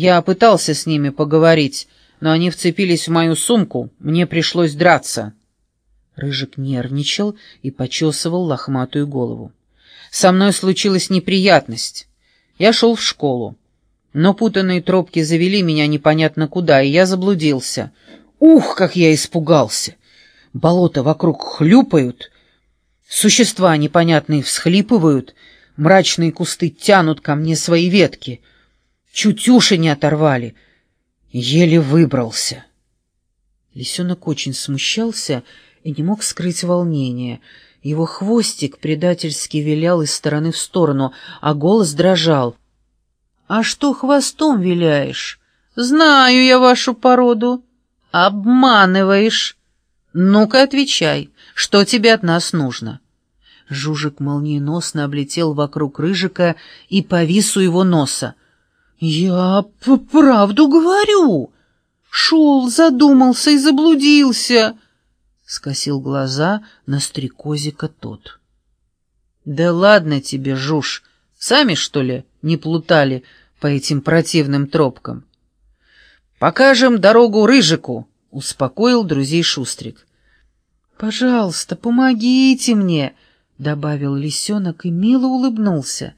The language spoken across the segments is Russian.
Я пытался с ними поговорить, но они вцепились в мою сумку, мне пришлось драться». Рыжик нервничал и почесывал лохматую голову. «Со мной случилась неприятность. Я шел в школу, но путанные тропки завели меня непонятно куда, и я заблудился. Ух, как я испугался! Болота вокруг хлюпают, существа непонятные всхлипывают, мрачные кусты тянут ко мне свои ветки. Чуть уши не оторвали, еле выбрался». Лисенок очень смущался и не мог скрыть волнения. Его хвостик предательски вилял из стороны в сторону, а голос дрожал. «А что хвостом виляешь? Знаю я вашу породу. Обманываешь. Ну-ка отвечай, что тебе от нас нужно?» Жужик молниеносно облетел вокруг Рыжика и повис у его носа. «Я правду говорю. Шел, задумался и заблудился» скосил глаза на стрекозика тот. «Да ладно тебе, Жуж, сами, что ли, не плутали по этим противным тропкам?» «Покажем дорогу Рыжику», — успокоил друзей Шустрик. «Пожалуйста, помогите мне», — добавил лисенок и мило улыбнулся.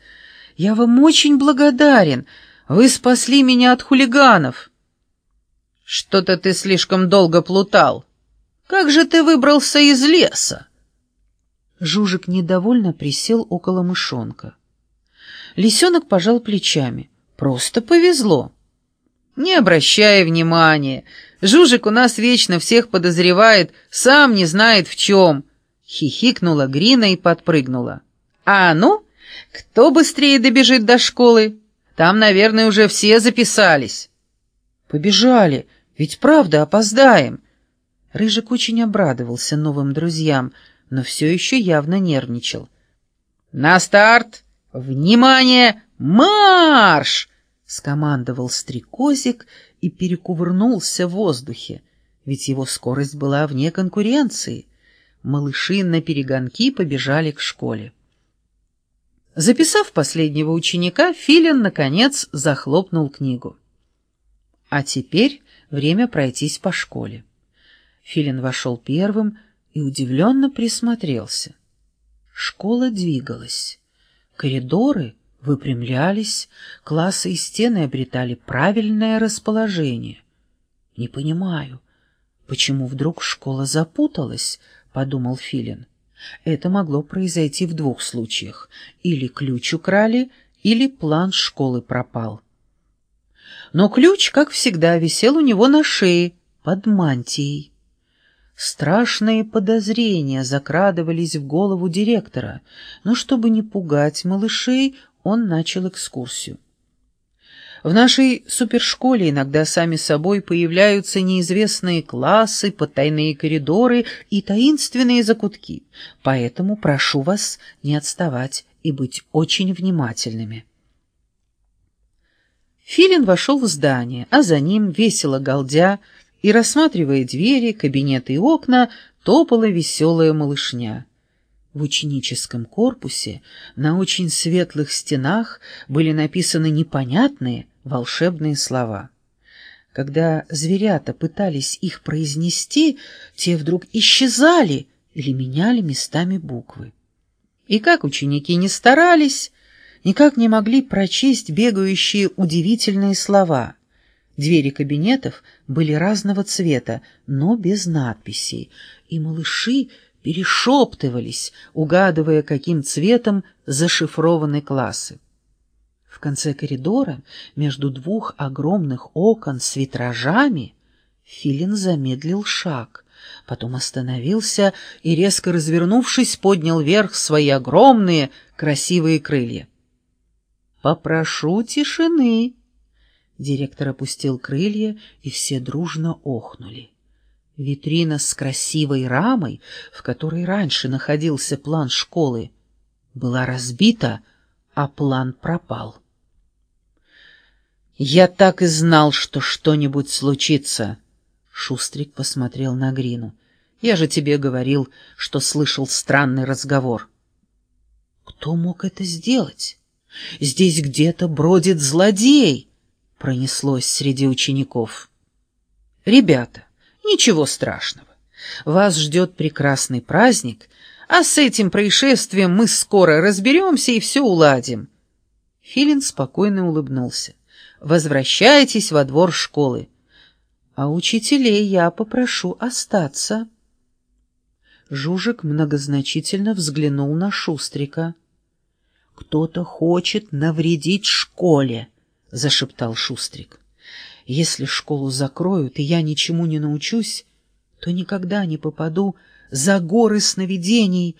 «Я вам очень благодарен. Вы спасли меня от хулиганов». «Что-то ты слишком долго плутал», как же ты выбрался из леса?» Жужик недовольно присел около мышонка. Лисенок пожал плечами. «Просто повезло». «Не обращай внимания. Жужик у нас вечно всех подозревает, сам не знает в чем». Хихикнула Грина и подпрыгнула. «А ну, кто быстрее добежит до школы? Там, наверное, уже все записались». «Побежали, ведь правда опоздаем». Рыжик очень обрадовался новым друзьям, но все еще явно нервничал. «На старт! Внимание! Марш!» — скомандовал стрекозик и перекувырнулся в воздухе, ведь его скорость была вне конкуренции. Малыши на перегонки побежали к школе. Записав последнего ученика, Филин, наконец, захлопнул книгу. А теперь время пройтись по школе. Филин вошел первым и удивленно присмотрелся. Школа двигалась. Коридоры выпрямлялись, классы и стены обретали правильное расположение. «Не понимаю, почему вдруг школа запуталась?» — подумал Филин. Это могло произойти в двух случаях. Или ключ украли, или план школы пропал. Но ключ, как всегда, висел у него на шее, под мантией. Страшные подозрения закрадывались в голову директора, но чтобы не пугать малышей, он начал экскурсию. В нашей супершколе иногда сами собой появляются неизвестные классы, потайные коридоры и таинственные закутки, поэтому прошу вас не отставать и быть очень внимательными. Филин вошел в здание, а за ним, весело галдя, и, рассматривая двери, кабинеты и окна, топала веселая малышня. В ученическом корпусе на очень светлых стенах были написаны непонятные волшебные слова. Когда зверята пытались их произнести, те вдруг исчезали или меняли местами буквы. И как ученики не старались, никак не могли прочесть бегающие удивительные слова — Двери кабинетов были разного цвета, но без надписей, и малыши перешептывались, угадывая, каким цветом зашифрованы классы. В конце коридора, между двух огромных окон с витражами, Филин замедлил шаг, потом остановился и, резко развернувшись, поднял вверх свои огромные красивые крылья. «Попрошу тишины», Директор опустил крылья, и все дружно охнули. Витрина с красивой рамой, в которой раньше находился план школы, была разбита, а план пропал. «Я так и знал, что что-нибудь случится!» Шустрик посмотрел на Грину. «Я же тебе говорил, что слышал странный разговор». «Кто мог это сделать? Здесь где-то бродит злодей!» пронеслось среди учеников. «Ребята, ничего страшного. Вас ждет прекрасный праздник, а с этим происшествием мы скоро разберемся и все уладим». Филин спокойно улыбнулся. «Возвращайтесь во двор школы. А учителей я попрошу остаться». Жужик многозначительно взглянул на Шустрика. «Кто-то хочет навредить школе», — зашептал Шустрик. «Если школу закроют, и я ничему не научусь, то никогда не попаду за горы сновидений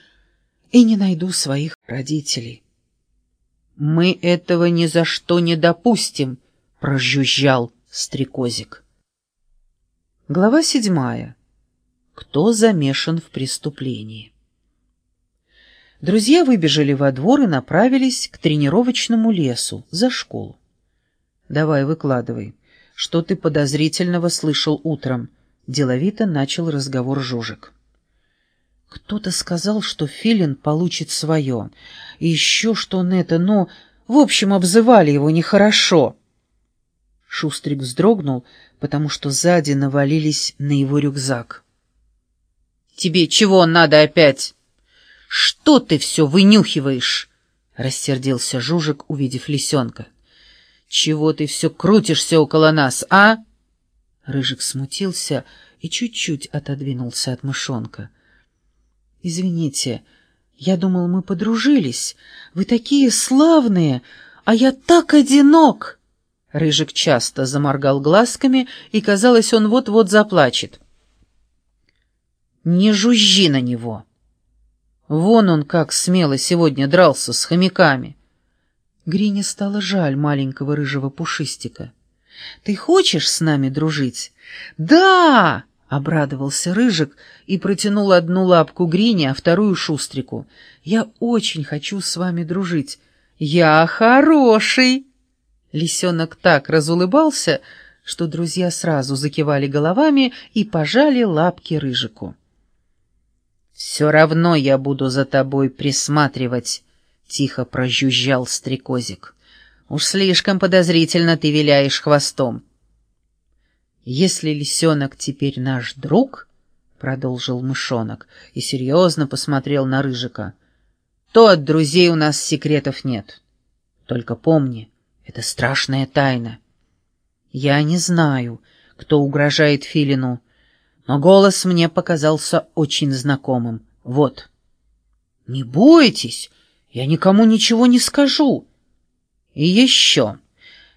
и не найду своих родителей». «Мы этого ни за что не допустим», — прожужжал стрекозик. Глава седьмая. Кто замешан в преступлении? Друзья выбежали во двор и направились к тренировочному лесу за школу. «Давай, выкладывай. Что ты подозрительного слышал утром?» Деловито начал разговор Жужик. «Кто-то сказал, что Филин получит свое. И еще что он это, ну, в общем, обзывали его нехорошо». Шустрик вздрогнул, потому что сзади навалились на его рюкзак. «Тебе чего надо опять?» «Что ты все вынюхиваешь?» — рассердился Жужик, увидев лисенка. «Чего ты все крутишься около нас, а?» Рыжик смутился и чуть-чуть отодвинулся от мышонка. «Извините, я думал, мы подружились. Вы такие славные, а я так одинок!» Рыжик часто заморгал глазками, и, казалось, он вот-вот заплачет. «Не жужжи на него!» Вон он как смело сегодня дрался с хомяками. Грине стало жаль маленького рыжего пушистика. «Ты хочешь с нами дружить?» «Да!» — обрадовался Рыжик и протянул одну лапку Грине, а вторую — Шустрику. «Я очень хочу с вами дружить. Я хороший!» Лисенок так разулыбался, что друзья сразу закивали головами и пожали лапки Рыжику. «Все равно я буду за тобой присматривать», — тихо прожужжал стрекозик. «Уж слишком подозрительно ты виляешь хвостом». «Если лисенок теперь наш друг», — продолжил мышонок и серьезно посмотрел на Рыжика, — «то от друзей у нас секретов нет. Только помни, это страшная тайна. Я не знаю, кто угрожает Филину, но голос мне показался очень знакомым. Вот. «Не бойтесь, я никому ничего не скажу». «И еще.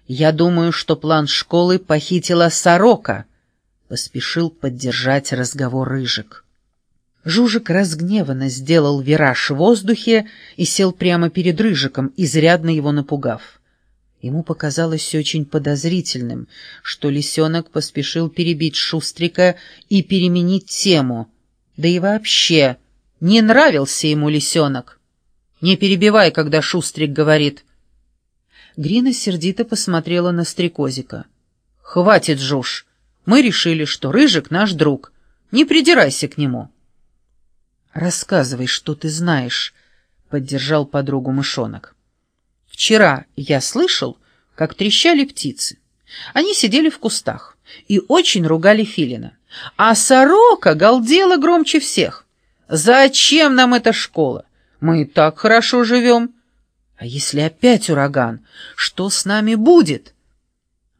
Я думаю, что план школы похитила сорока», — поспешил поддержать разговор Рыжик. Жужик разгневанно сделал вираж в воздухе и сел прямо перед Рыжиком, изрядно его напугав. Ему показалось очень подозрительным, что лисенок поспешил перебить Шустрика и переменить тему. Да и вообще, не нравился ему лисенок. Не перебивай, когда Шустрик говорит. Грина сердито посмотрела на стрекозика. «Хватит, Жуж. Мы решили, что Рыжик наш друг. Не придирайся к нему». «Рассказывай, что ты знаешь», — поддержал подругу мышонок. Вчера я слышал, как трещали птицы. Они сидели в кустах и очень ругали филина. А сорока галдела громче всех. «Зачем нам эта школа? Мы и так хорошо живем. А если опять ураган, что с нами будет?»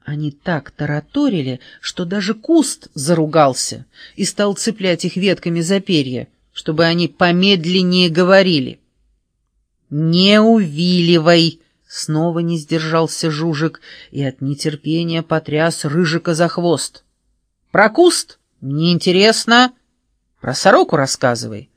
Они так тараторили, что даже куст заругался и стал цеплять их ветками за перья, чтобы они помедленнее говорили. «Не увиливай!» Снова не сдержался Жужик и от нетерпения потряс Рыжика за хвост. «Про куст? Мне интересно. Про сороку рассказывай».